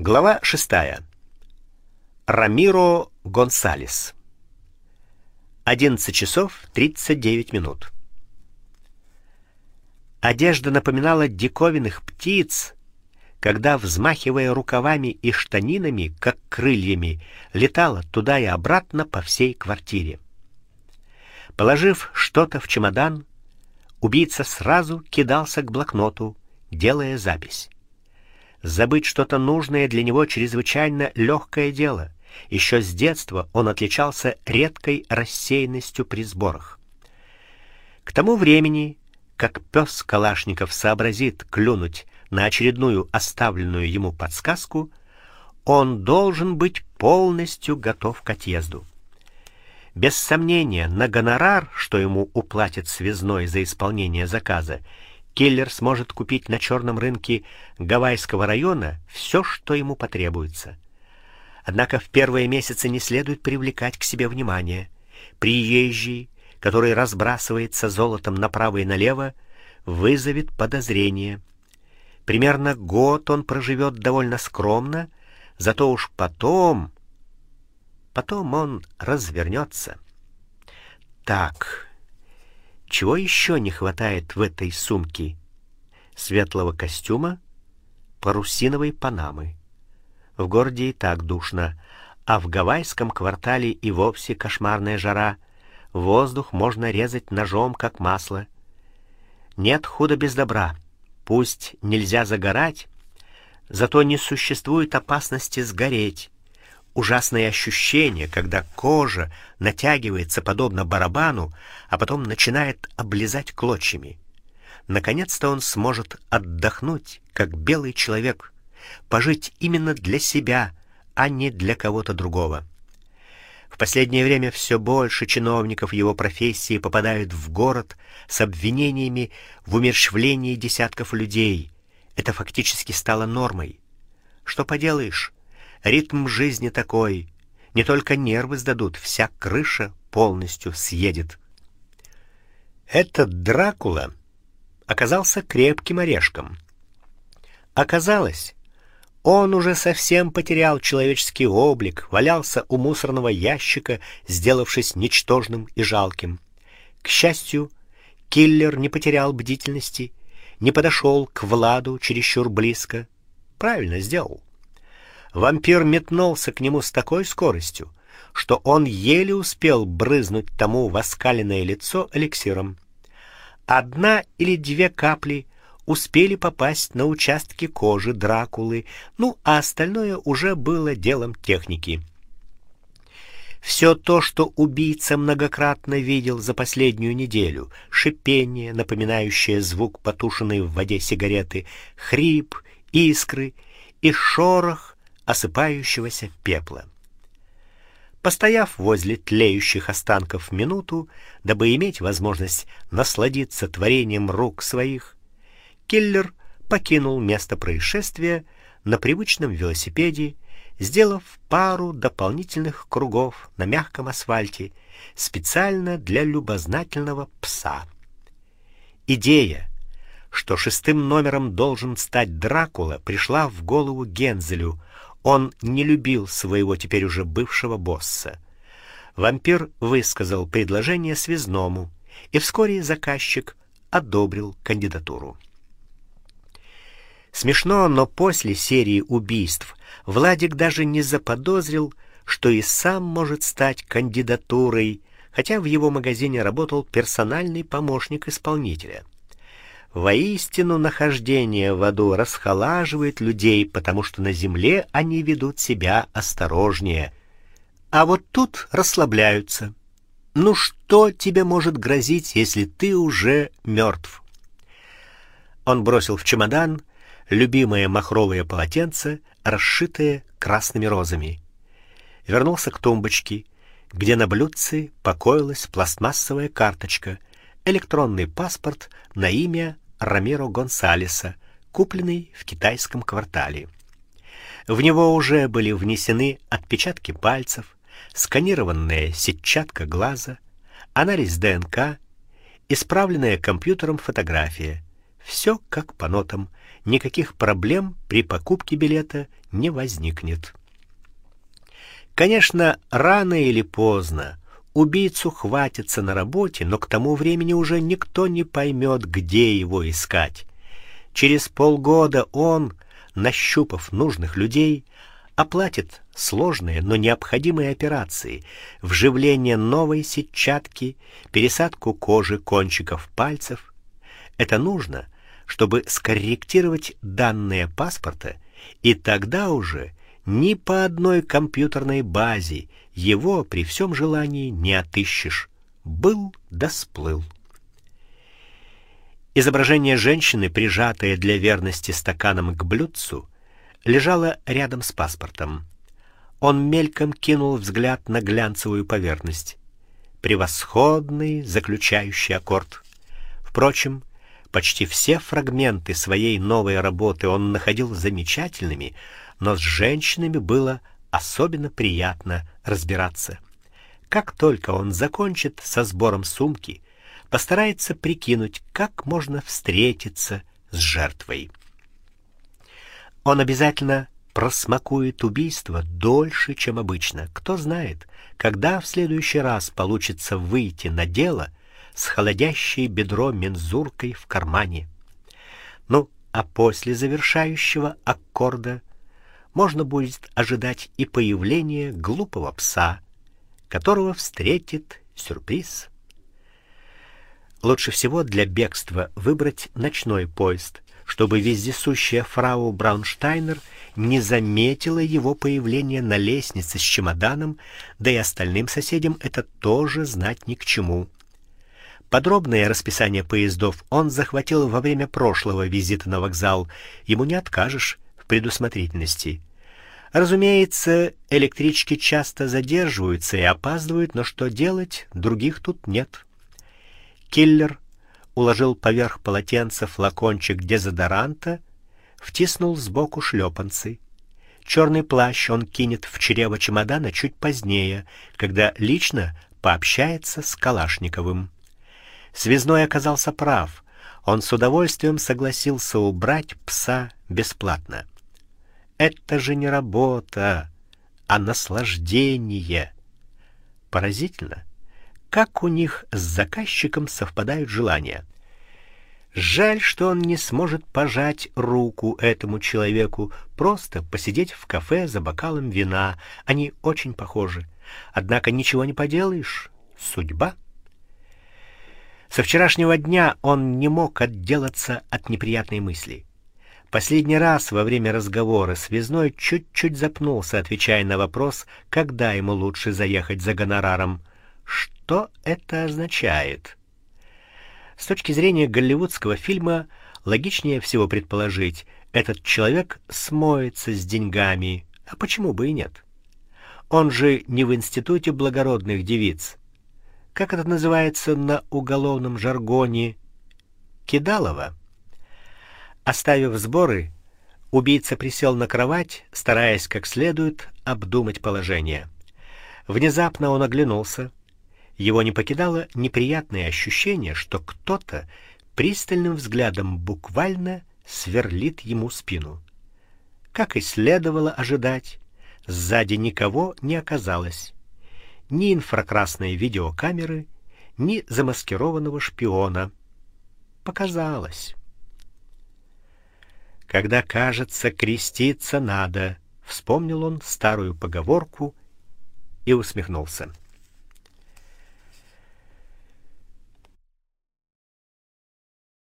Глава шестая. Рамиро Гонсалес. 11 часов 39 минут. Одежда напоминала диковинных птиц, когда взмахивая рукавами и штанинами, как крыльями, летала туда и обратно по всей квартире. Положив что-то в чемодан, убийца сразу кидался к блокноту, делая запись. Забыть что-то нужное для него чрезвычайно легкое дело. Еще с детства он отличался редкой рассеянностью при сборах. К тому времени, как пес Калашников сообразит клюнуть на очередную оставленную ему подсказку, он должен быть полностью готов к отъезду. Без сомнения, на гонорар, что ему уплатит связной за исполнение заказа, Киллер сможет купить на черном рынке Гавайского района все, что ему потребуется. Однако в первые месяцы не следует привлекать к себе внимание. Приезжий, который разбрасывается золотом направо и налево, вызовет подозрение. Примерно год он проживет довольно скромно, зато уж потом потом он развернется. Так, чего еще не хватает в этой сумке? Светлого костюма, парусиновой панамы. В городе и так душно, а в гавайском квартале и вовсе кошмарная жара. Воздух можно резать ножом как масло. Нет худа без добра. Пусть нельзя загорать, зато не существует опасности сгореть ужасное ощущение, когда кожа натягивается подобно барабану, а потом начинает облизать клочьями. Наконец-то он сможет отдохнуть, как белый человек, пожить именно для себя, а не для кого-то другого. В последнее время все больше чиновников его профессии попадают в город с обвинениями в умерщвлении десятков людей. Это фактически стало нормой. Что поделаешь? Ритм жизни такой. Не только нервы сдадут, вся крыша полностью съедет. Этот Дракула оказался крепким орешком. Оказалось, он уже совсем потерял человеческий облик, валялся у мусорного ящика, сделавшись ничтожным и жалким. К счастью, киллер не потерял бдительности, не подошел к Владу чересчур близко. Правильно сделал. Вампир метнулся к нему с такой скоростью, что он еле успел брызнуть тому в лицо эликсиром. Одна или две капли успели попасть на участки кожи Дракулы, ну а остальное уже было делом техники. Все то, что убийца многократно видел за последнюю неделю: шипение, напоминающее звук потушенной в воде сигареты, хрип, искры и шорох осыпающегося пепла. Постояв возле тлеющих останков минуту, дабы иметь возможность насладиться творением рук своих, киллер покинул место происшествия на привычном велосипеде, сделав пару дополнительных кругов на мягком асфальте специально для любознательного пса. Идея, что шестым номером должен стать Дракула, пришла в голову Гензелю, он не любил своего теперь уже бывшего босса. Вампир высказал предложение связному, и вскоре заказчик одобрил кандидатуру. Смешно, но после серии убийств Владик даже не заподозрил, что и сам может стать кандидатурой, хотя в его магазине работал персональный помощник исполнителя. Воистину нахождение в аду расхолаживает людей, потому что на земле они ведут себя осторожнее. А вот тут расслабляются. Ну что тебе может грозить, если ты уже мертв? Он бросил в чемодан любимое махровое полотенце, расшитое красными розами. Вернулся к тумбочке, где на блюдце покоилась пластмассовая карточка, электронный паспорт на имя Рамиро Гонсалеса, купленный в китайском квартале. В него уже были внесены отпечатки пальцев, сканированная сетчатка глаза, анализ ДНК, исправленная компьютером фотография. Все как по нотам. Никаких проблем при покупке билета не возникнет. Конечно, рано или поздно убийцу хватится на работе, но к тому времени уже никто не поймет, где его искать. Через полгода он, нащупав нужных людей, оплатит сложные, но необходимые операции: вживление новой сетчатки, пересадку кожи кончиков пальцев. Это нужно, чтобы скорректировать данные паспорта, и тогда уже ни по одной компьютерной базе его при всем желании не отыщешь. Был да. Изображение женщины, прижатое для верности стаканом к блюдцу, лежало рядом с паспортом. Он мельком кинул взгляд на глянцевую поверхность. Превосходный заключающий аккорд. Впрочем, почти все фрагменты своей новой работы он находил замечательными, но с женщинами было особенно приятно разбираться. Как только он закончит со сбором сумки, постарается прикинуть, как можно встретиться с жертвой. Он обязательно просмакует убийство дольше, чем обычно. Кто знает, когда в следующий раз получится выйти на дело с холодящей бедро мензуркой в кармане. Ну, а после завершающего аккорда можно будет ожидать и появления глупого пса, которого встретит сюрприз. Лучше всего для бегства выбрать ночной поезд, чтобы вездесущая фрау Браунштайнер не заметила его появления на лестнице с чемоданом, да и остальным соседям это тоже знать ни к чему. Подробное расписание поездов он захватил во время прошлого визита на вокзал. Ему не откажешь предусмотрительности. Разумеется, электрички часто задерживаются и опаздывают, но что делать, других тут нет. Киллер уложил поверх полотенца флакончик дезодоранта, втиснул сбоку шлепанцы. Черный плащ он кинет в чрево чемодана чуть позднее, когда лично пообщается с Калашниковым. Связной оказался прав. Он с удовольствием согласился убрать пса бесплатно. Это же не работа, а наслаждение. Поразительно, как у них с заказчиком совпадают желания. Жаль, что он не сможет пожать руку этому человеку, просто посидеть в кафе за бокалом вина. Они очень похожи. Однако ничего не поделаешь, судьба. Со вчерашнего дня он не мог отделаться от неприятной мысли. Последний раз во время разговора связной чуть-чуть запнулся, отвечая на вопрос, когда ему лучше заехать за гонораром. Что это означает? С точки зрения голливудского фильма, логичнее всего предположить, этот человек смоется с деньгами. А почему бы и нет? Он же не в институте благородных девиц. Как это называется на уголовном жаргоне? Кидалово. Оставив сборы, убийца присел на кровать, стараясь как следует обдумать положение. Внезапно он оглянулся. Его не покидало неприятное ощущение, что кто-то пристальным взглядом буквально сверлит ему спину. Как и следовало ожидать, сзади никого не оказалось. Ни инфракрасной видеокамеры, ни замаскированного шпиона. Показалось. Когда, кажется, креститься надо, вспомнил он старую поговорку и усмехнулся.